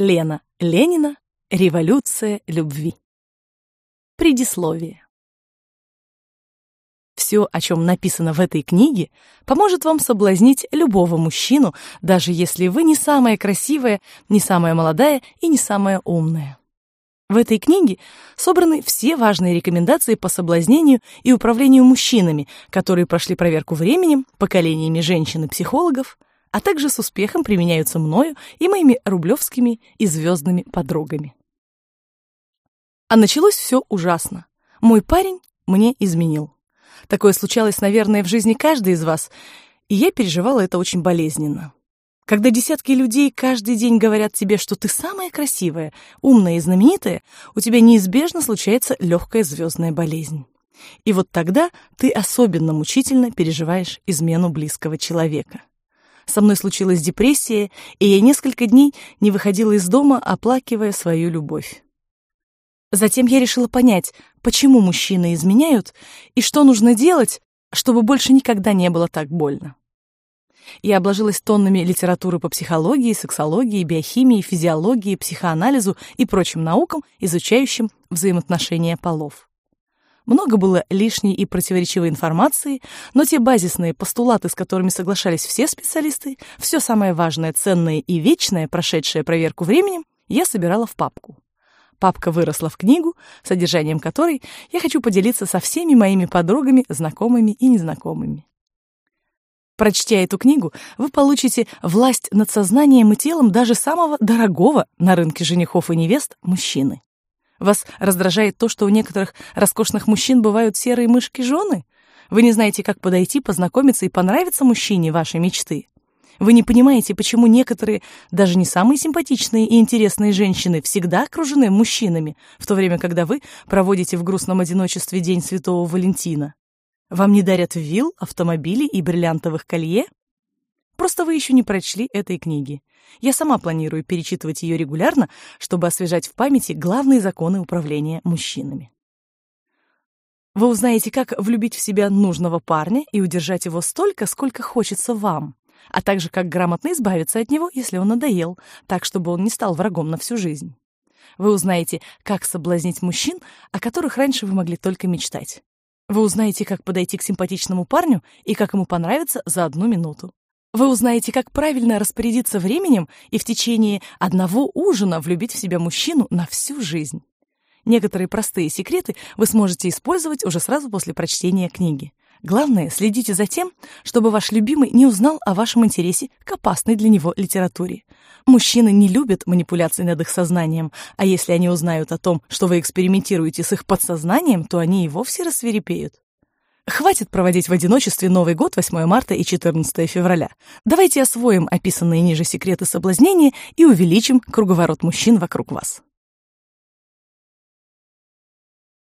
Лена Ленина. Революция любви. Предисловие. Все, о чем написано в этой книге, поможет вам соблазнить любого мужчину, даже если вы не самая красивая, не самая молодая и не самая умная. В этой книге собраны все важные рекомендации по соблазнению и управлению мужчинами, которые прошли проверку временем, поколениями женщин и психологов, а также с успехом применяются мною и моими рублевскими и звездными подругами. А началось все ужасно. Мой парень мне изменил. Такое случалось, наверное, в жизни каждой из вас, и я переживала это очень болезненно. Когда десятки людей каждый день говорят тебе, что ты самая красивая, умная и знаменитая, у тебя неизбежно случается легкая звездная болезнь. И вот тогда ты особенно мучительно переживаешь измену близкого человека. Со мной случилась депрессия, и я несколько дней не выходила из дома, оплакивая свою любовь. Затем я решила понять, почему мужчины изменяют и что нужно делать, чтобы больше никогда не было так больно. Я обложилась тоннами литературы по психологии, сексологии, биохимии, физиологии, психоанализу и прочим наукам, изучающим взаимоотношения полов. Много было лишней и противоречивой информации, но те базисные постулаты, с которыми соглашались все специалисты, все самое важное, ценное и вечное, прошедшее проверку временем, я собирала в папку. Папка выросла в книгу, содержанием которой я хочу поделиться со всеми моими подругами, знакомыми и незнакомыми. Прочтя эту книгу, вы получите власть над сознанием и телом даже самого дорогого на рынке женихов и невест мужчины. Вас раздражает то, что у некоторых роскошных мужчин бывают серые мышки-жены? Вы не знаете, как подойти, познакомиться и понравиться мужчине вашей мечты? Вы не понимаете, почему некоторые, даже не самые симпатичные и интересные женщины, всегда окружены мужчинами, в то время, когда вы проводите в грустном одиночестве День Святого Валентина? Вам не дарят вилл, автомобилей и бриллиантовых колье? Просто вы еще не прочли этой книги. Я сама планирую перечитывать ее регулярно, чтобы освежать в памяти главные законы управления мужчинами. Вы узнаете, как влюбить в себя нужного парня и удержать его столько, сколько хочется вам, а также как грамотно избавиться от него, если он надоел, так, чтобы он не стал врагом на всю жизнь. Вы узнаете, как соблазнить мужчин, о которых раньше вы могли только мечтать. Вы узнаете, как подойти к симпатичному парню и как ему понравиться за одну минуту. Вы узнаете, как правильно распорядиться временем и в течение одного ужина влюбить в себя мужчину на всю жизнь. Некоторые простые секреты вы сможете использовать уже сразу после прочтения книги. Главное, следите за тем, чтобы ваш любимый не узнал о вашем интересе к опасной для него литературе. Мужчины не любят манипуляций над их сознанием, а если они узнают о том, что вы экспериментируете с их подсознанием, то они и вовсе рассверепеют. Хватит проводить в одиночестве Новый год 8 марта и 14 февраля. Давайте освоим описанные ниже секреты соблазнения и увеличим круговорот мужчин вокруг вас.